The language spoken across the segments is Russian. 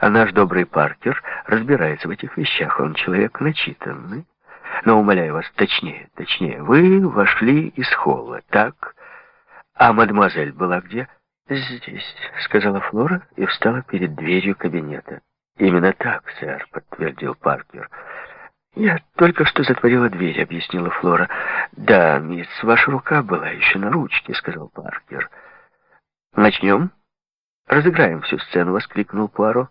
А наш добрый Паркер разбирается в этих вещах. Он человек начитанный. Но, умоляю вас, точнее, точнее, вы вошли из холла, так? А мадемуазель была где? Здесь, сказала Флора и встала перед дверью кабинета. Именно так, сэр, подтвердил Паркер. «Я только что затворила дверь», — объяснила Флора. «Да, мисс, ваша рука была еще на ручке», — сказал Паркер. «Начнем?» «Разыграем всю сцену», — воскликнул Пуаро.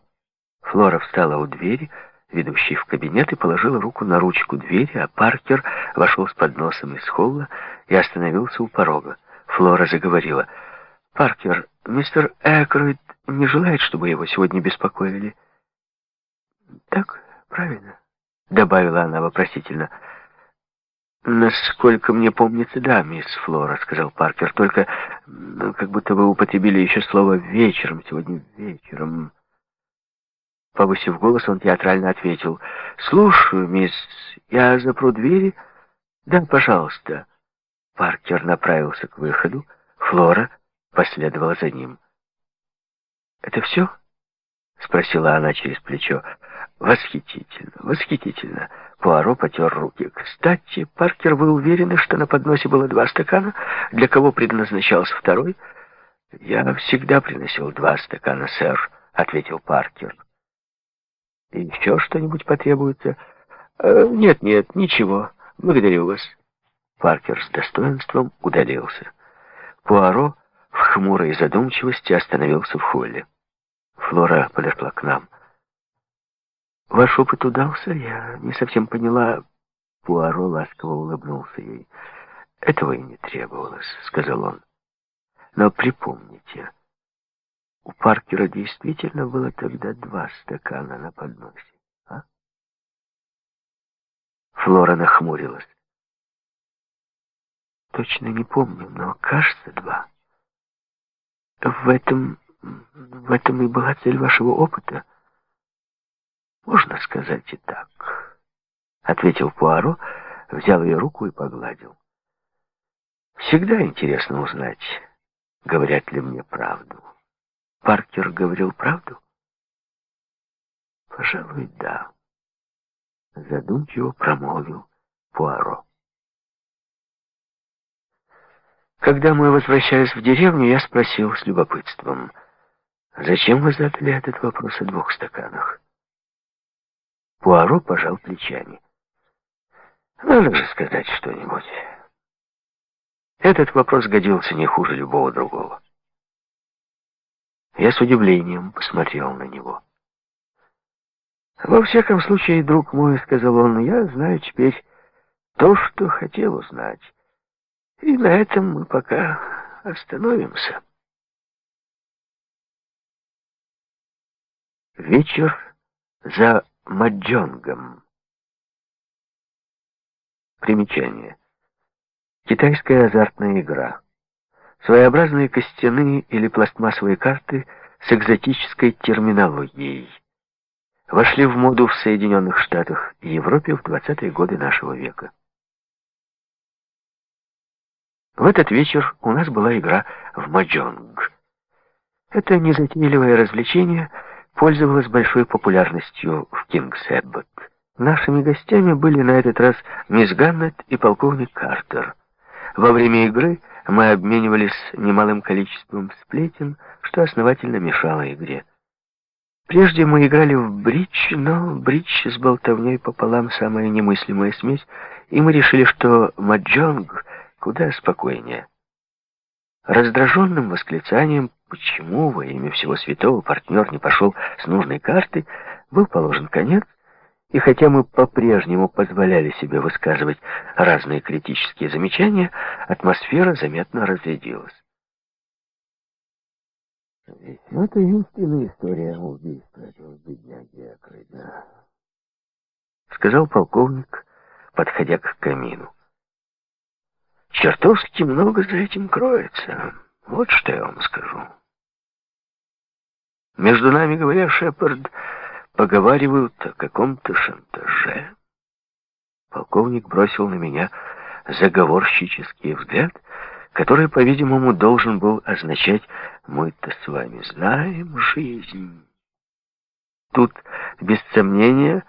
Флора встала у двери, ведущей в кабинет, и положила руку на ручку двери, а Паркер вошел с подносом из холла и остановился у порога. Флора заговорила. «Паркер, мистер Экройд не желает, чтобы его сегодня беспокоили?» «Так, правильно», — добавила она вопросительно. «Насколько мне помнится, да, мисс Флора», — сказал Паркер, «только ну, как будто вы употребили еще слово «вечером», сегодня вечером». Повысив голос, он театрально ответил, «Слушаю, мисс, я запру двери?» «Да, пожалуйста». Паркер направился к выходу, Флора последовала за ним. «Это все?» — спросила она через плечо. Восхитительно, восхитительно. Пуаро потер руки. Кстати, Паркер, вы уверены, что на подносе было два стакана? Для кого предназначался второй? Я всегда приносил два стакана, сэр, ответил Паркер. Еще что-нибудь потребуется? Э, нет, нет, ничего. Благодарю вас. Паркер с достоинством удалился. Пуаро в хмурой задумчивости остановился в холле. Флора подошла к нам. Ваш опыт удался? Я не совсем поняла. Пуаро ласково улыбнулся ей. Этого и не требовалось, сказал он. Но припомните, у Паркера действительно было тогда два стакана на подносе, а? Флора нахмурилась. Точно не помню, но кажется два. В этом... в этом и была цель вашего опыта — «Можно сказать и так», — ответил Пуаро, взял ее руку и погладил. «Всегда интересно узнать, говорят ли мне правду. Паркер говорил правду?» «Пожалуй, да», — задумчиво промолвил Пуаро. Когда мы возвращались в деревню, я спросил с любопытством, «Зачем вы задали этот вопрос о двух стаканах?» Пуаро пожал плечами. Надо же сказать что-нибудь. Этот вопрос годился не хуже любого другого. Я с удивлением посмотрел на него. «Во всяком случае, друг мой, — сказал он, — я знаю теперь то, что хотел узнать. И на этом мы пока остановимся». Вечер за маджонгом. Примечание. Китайская азартная игра. Своеобразные костяные или пластмассовые карты с экзотической терминологией. Вошли в моду в Соединенных Штатах и Европе в 20-е годы нашего века. В этот вечер у нас была игра в маджонг. Это незатейливое развлечение — пользовалась большой популярностью в Кингс-Эббот. Нашими гостями были на этот раз мисс Ганнет и полковник Картер. Во время игры мы обменивались немалым количеством сплетен, что основательно мешало игре. Прежде мы играли в бридж, но бридж с болтовней пополам самая немыслимая смесь, и мы решили, что маджонг куда спокойнее. Раздраженным восклицанием Почему во имя всего святого партнер не пошел с нужной карты, был положен конец, и хотя мы по-прежнему позволяли себе высказывать разные критические замечания, атмосфера заметно разрядилась. Ведь это единственная история убийства этого бедняги Акрыда, сказал полковник, подходя к камину. Чертовски много за этим кроется. Вот что я вам скажу. Между нами, говоря, Шепард, поговаривают о каком-то шантаже. Полковник бросил на меня заговорщический взгляд, который, по-видимому, должен был означать «мы-то с вами знаем жизнь». Тут, без сомнения,